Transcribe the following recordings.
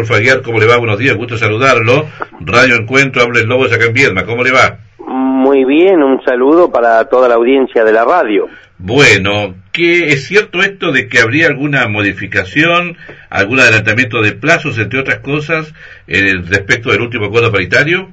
Adolfo Aguiar, ¿cómo le va? Buenos días, gusto saludarlo. Radio Encuentro, Hables Lobos acá en Viedma, ¿cómo le va? Muy bien, un saludo para toda la audiencia de la radio. Bueno, ¿qué es cierto esto de que habría alguna modificación, algún adelantamiento de plazos, entre otras cosas, eh, respecto del último acuerdo paritario?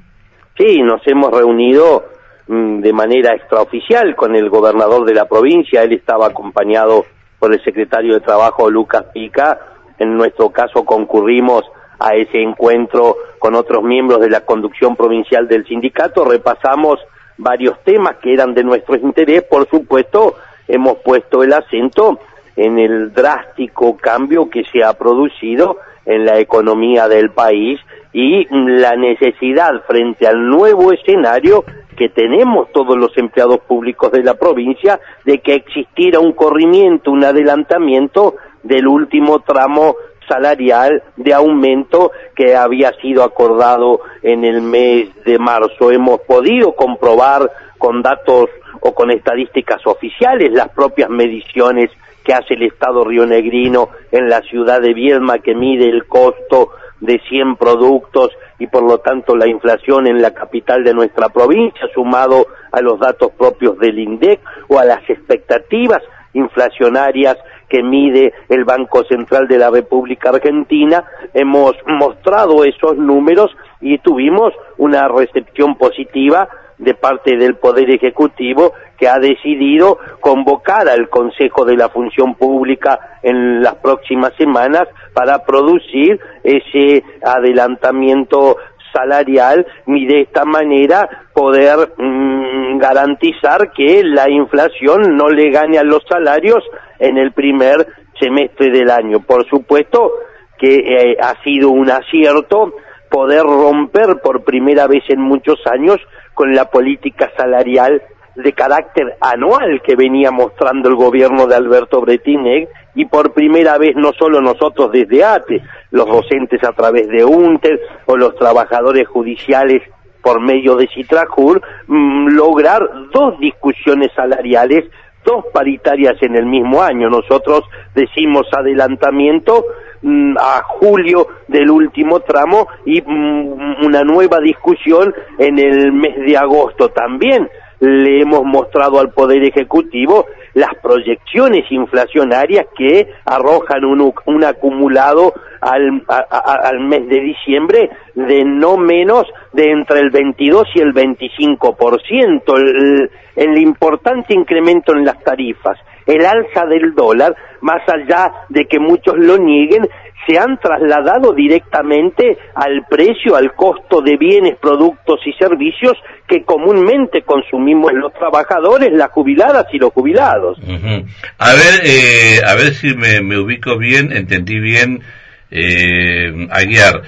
Sí, nos hemos reunido mm, de manera extraoficial con el gobernador de la provincia, él estaba acompañado por el secretario de Trabajo Lucas Pica, en nuestro caso concurrimos a ese encuentro con otros miembros de la conducción provincial del sindicato, repasamos varios temas que eran de nuestro interés, por supuesto, hemos puesto el acento en el drástico cambio que se ha producido en la economía del país y la necesidad frente al nuevo escenario que tenemos todos los empleados públicos de la provincia de que existiera un corrimiento, un adelantamiento del último tramo salarial de aumento que había sido acordado en el mes de marzo. Hemos podido comprobar con datos o con estadísticas oficiales las propias mediciones que hace el Estado rionegrino en la ciudad de Viedma que mide el costo de 100 productos y por lo tanto la inflación en la capital de nuestra provincia sumado a los datos propios del INDEC o a las expectativas inflacionarias que mide el Banco Central de la República Argentina, hemos mostrado esos números y tuvimos una recepción positiva de parte del Poder Ejecutivo que ha decidido convocar al Consejo de la Función Pública en las próximas semanas para producir ese adelantamiento salarial y de esta manera poder mm, garantizar que la inflación no le gane a los salarios en el primer semestre del año. Por supuesto que eh, ha sido un acierto poder romper por primera vez en muchos años con la política salarial de carácter anual que venía mostrando el gobierno de Alberto Bretineg y por primera vez no solo nosotros desde ATE, los docentes a través de UNTER o los trabajadores judiciales por medio de Citrajur, mm, lograr dos discusiones salariales, dos paritarias en el mismo año. Nosotros decimos adelantamiento mm, a julio del último tramo y mm, una nueva discusión en el mes de agosto también le hemos mostrado al Poder Ejecutivo las proyecciones inflacionarias que arrojan un, un acumulado al, al, mes de diciembre de no menos de entre el 22 y el 25%, el, el importante incremento en las tarifas, el alza del dólar, más allá de que muchos lo nieguen, se han trasladado directamente al precio, al costo de bienes, productos y servicios que comúnmente consumimos los trabajadores, las jubiladas y los jubilados. A ver, eh, a ver si me, ubico bien, entendí bien, eh, Aguiar.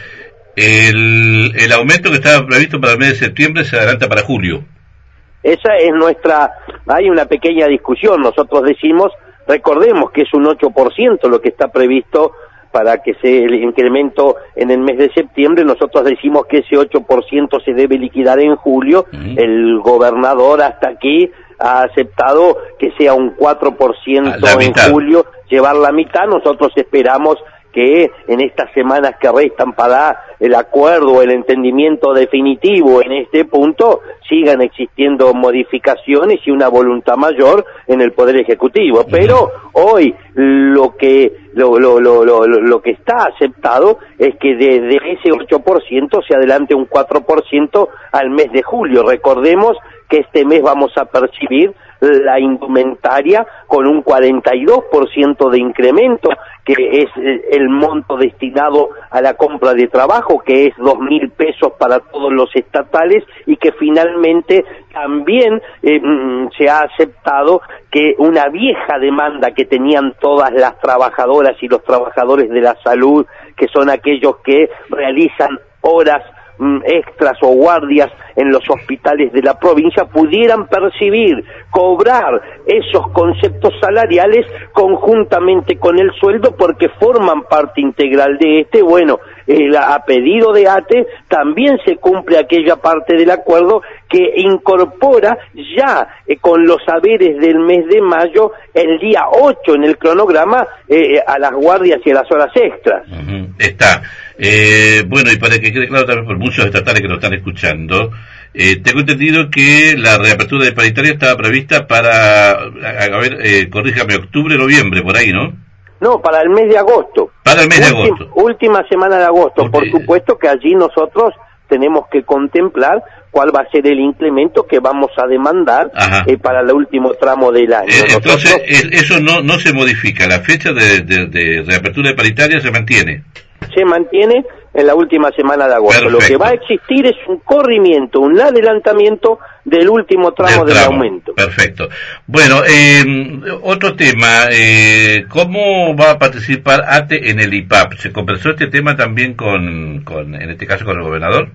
El, el aumento que estaba previsto para el mes de septiembre se adelanta para julio. Esa es nuestra, hay una pequeña discusión, nosotros decimos, recordemos que es un 8% lo que está previsto para que se el incremento en el mes de septiembre, nosotros decimos que ese 8% se debe liquidar en julio, el gobernador hasta aquí ha aceptado que sea un 4% en julio, llevar la mitad, nosotros esperamos que en estas semanas que restan para el acuerdo, el entendimiento definitivo en este punto, sigan existiendo modificaciones y una voluntad mayor en el Poder Ejecutivo. Pero hoy lo que, lo, lo, lo, lo que está aceptado es que desde ese 8% se adelante un 4% al mes de julio. Recordemos que este mes vamos a percibir la indumentaria con un 42% de incremento, que es el monto destinado a la compra de trabajo, que es dos mil pesos para todos los estatales y que finalmente también eh, mm, se ha aceptado que una vieja demanda que tenían todas las trabajadoras y los trabajadores de la salud, que son aquellos que realizan horas extras o guardias en los hospitales de la provincia pudieran percibir, cobrar esos conceptos salariales conjuntamente con el sueldo porque forman parte integral de este. Bueno, a pedido de ATE también se cumple aquella parte del acuerdo que incorpora ya eh, con los saberes del mes de mayo el día 8 en el cronograma eh, a las guardias y a las horas extras. Está. Eh, bueno, y para que quede claro también por muchos estatales que nos están escuchando, eh, tengo entendido que la reapertura de paritaria estaba prevista para, a, ver, eh, corríjame, octubre, noviembre, por ahí, ¿no? No, para el mes de agosto. Para el mes de agosto. Última semana de agosto. Por supuesto que allí nosotros tenemos que contemplar cuál va a ser el incremento que vamos a demandar eh, para el último tramo del año. Eh, entonces, eso no, no se modifica, la fecha de, de, reapertura de paritaria se mantiene. Se mantiene en la última semana de agosto. Lo que va a existir es un corrimiento, un adelantamiento del último tramo del, aumento. Perfecto. Bueno, eh, otro tema, eh, ¿cómo va a participar ATE en el IPAP? ¿Se conversó este tema también con, con, en este caso, con el gobernador?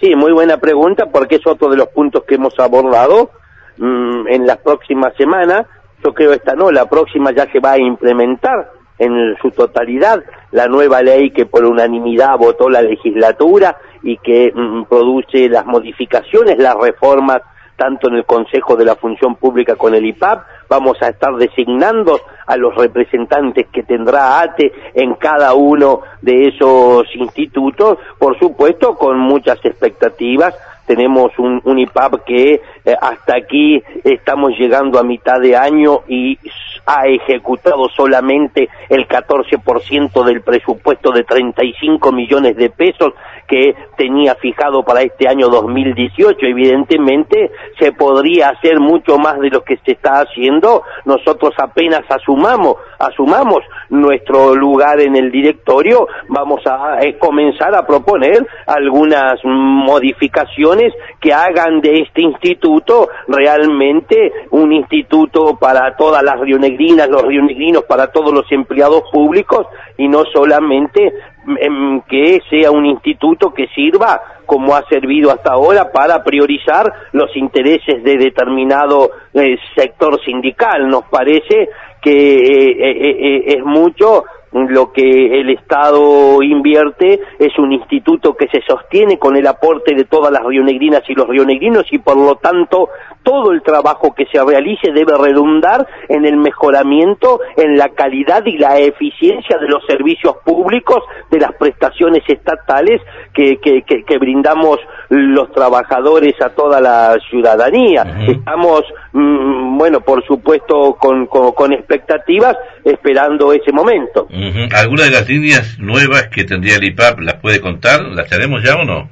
Sí, muy buena pregunta porque es otro de los puntos que hemos abordado mm, en las próximas semanas. Yo creo esta no, la próxima ya se va a implementar en su totalidad la nueva ley que por unanimidad votó la legislatura y que mm, produce las modificaciones, las reformas tanto en el Consejo de la Función Pública con el IPAP, vamos a estar designando a los representantes que tendrá ATE en cada uno de esos institutos, por supuesto con muchas expectativas tenemos un, IPAP que eh, hasta aquí estamos llegando a mitad de año y ha ejecutado solamente el 14% del presupuesto de 35 millones de pesos que tenía fijado para este año 2018. Evidentemente se podría hacer mucho más de lo que se está haciendo. Nosotros apenas asumamos, asumamos nuestro lugar en el directorio, vamos a eh, comenzar a proponer algunas modificaciones que hagan de este instituto realmente un instituto para todas las rionegrinas, los rionegrinos, para todos los empleados públicos y no solamente em, que sea un instituto que sirva como ha servido hasta ahora para priorizar los intereses de determinado eh, sector sindical. Nos parece que eh, es mucho lo que el Estado invierte es un instituto que se sostiene con el aporte de todas las rionegrinas y los rionegrinos y por lo tanto todo el trabajo que se realice debe redundar en el mejoramiento, en la calidad y la eficiencia de los servicios públicos, de las prestaciones estatales que, que, que, brindamos los trabajadores a toda la ciudadanía. Estamos, mm, bueno, por supuesto, con, con, expectativas, esperando ese momento. ¿Alguna de las líneas nuevas que tendría el IPAP las puede contar? ¿Las tenemos ya o no?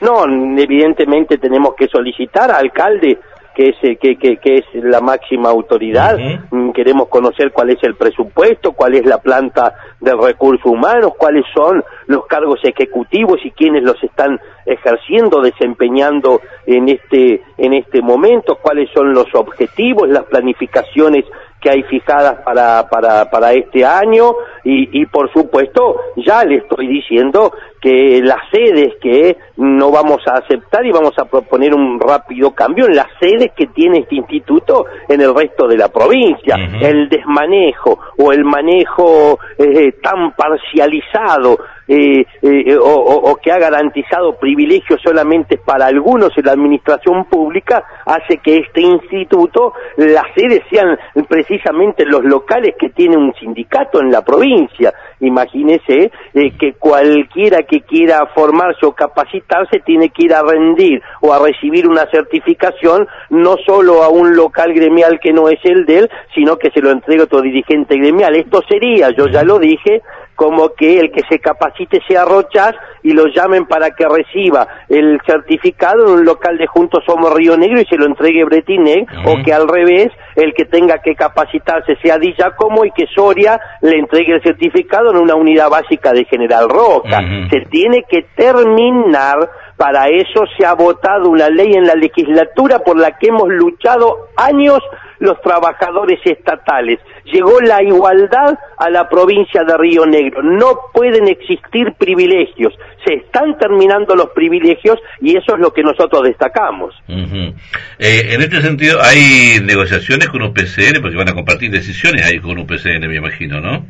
No, evidentemente tenemos que solicitar, alcalde, que es, eh, que, que, que es la máxima autoridad. Mm, queremos conocer cuál es el presupuesto, cuál es la planta de recursos humanos, cuáles son los cargos ejecutivos y quiénes los están ejerciendo, desempeñando en este, en este momento, cuáles son los objetivos, las planificaciones que hay fijadas para, para, para este año y, y por supuesto ya le estoy diciendo que las sedes que no vamos a aceptar y vamos a proponer un rápido cambio en las sedes que tiene este instituto en el resto de la provincia. El desmanejo o el manejo eh, tan parcializado eh, eh, o, que ha garantizado privilegios solamente para algunos en la administración pública hace que este instituto, las sedes sean precisamente los locales que tiene un sindicato en la provincia. Imagínese que cualquiera que quiera formarse o capacitarse tiene que ir a rendir o a recibir una certificación no solo a un local gremial que no es el de él, sino que se lo entregue otro dirigente gremial. Esto sería, yo ya lo dije, como que el que se capacite sea Rochas y lo llamen para que reciba el certificado en un local de Juntos Somos Río Negro y se lo entregue Bretinec, o que al revés, el que tenga que capacitarse sea Di Giacomo y que Soria le entregue el certificado en una unidad básica de General Roca. Se tiene que terminar para eso se ha votado una ley en la legislatura por la que hemos luchado años los trabajadores estatales. Llegó la igualdad a la provincia de Río Negro. No pueden existir privilegios. Se están terminando los privilegios y eso es lo que nosotros destacamos. Eh, en este sentido, hay negociaciones con UPCN porque van a compartir decisiones ahí con UPCN, me imagino, ¿no?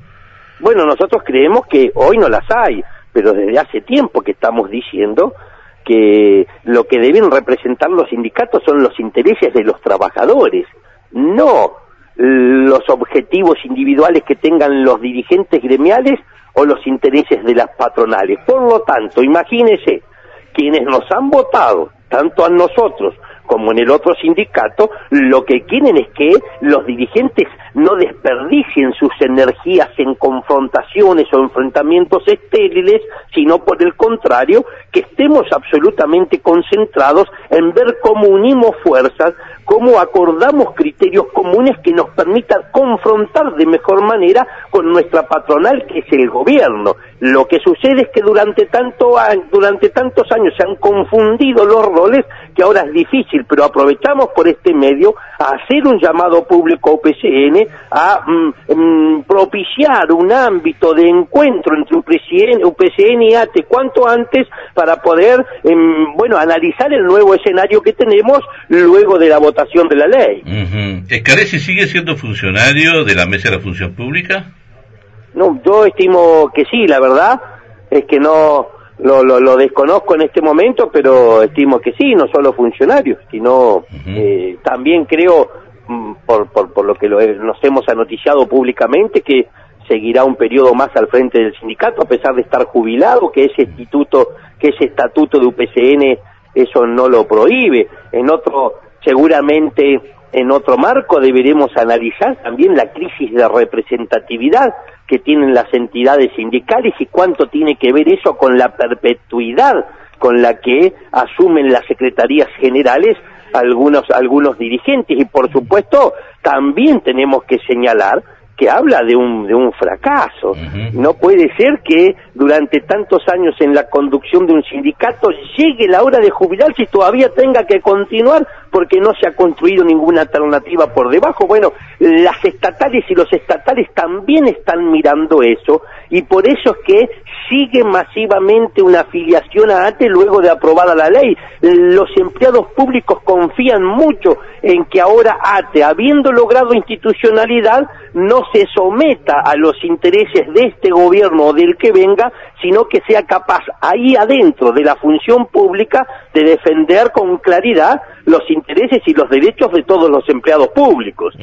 Bueno, nosotros creemos que hoy no las hay, pero desde hace tiempo que estamos diciendo que lo que deben representar los sindicatos son los intereses de los trabajadores, no los objetivos individuales que tengan los dirigentes gremiales o los intereses de las patronales. Por lo tanto, imagínese, quienes nos han votado, tanto a nosotros como en el otro sindicato, lo que quieren es que los dirigentes no desperdicien sus energías en confrontaciones o enfrentamientos estériles, sino por el contrario, que estemos absolutamente concentrados en ver cómo unimos fuerzas, cómo acordamos criterios comunes que nos permitan confrontar de mejor manera con nuestra patronal, que es el gobierno. Lo que sucede es que durante, tanto, durante tantos años se han confundido los roles que ahora es difícil, pero aprovechamos por este medio a hacer un llamado público a UPCN, a mm, mm, propiciar un ámbito de encuentro entre UPCN, UPCN y ATE cuanto antes para poder, em, bueno, analizar el nuevo escenario que tenemos luego de la votación de la ley. Uh sigue siendo funcionario de la Mesa de la Función Pública? No, yo estimo que sí, la verdad. Es que no lo, lo, desconozco en este momento, pero estimo que sí, no solo funcionarios, sino eh, también creo, mm, por, por, por lo que nos hemos anoticiado públicamente, que seguirá un periodo más al frente del sindicato, a pesar de estar jubilado, que ese instituto, que ese estatuto de UPCN, eso no lo prohíbe. En otro, seguramente en otro marco deberemos analizar también la crisis de representatividad que tienen las entidades sindicales y cuánto tiene que ver eso con la perpetuidad con la que asumen las secretarías generales algunos algunos dirigentes y por supuesto también tenemos que señalar que habla de un, de un fracaso. No puede ser que durante tantos años en la conducción de un sindicato llegue la hora de jubilarse y todavía tenga que continuar porque no se ha construido ninguna alternativa por debajo. Bueno, las estatales y los estatales también están mirando eso y por eso es que sigue masivamente una afiliación a ATE luego de aprobada la ley. Los empleados públicos confían mucho en que ahora ATE, habiendo logrado institucionalidad, no se someta a los intereses de este gobierno o del que venga, sino que sea capaz ahí adentro de la función pública de defender con claridad los intereses y los derechos de todos los empleados públicos.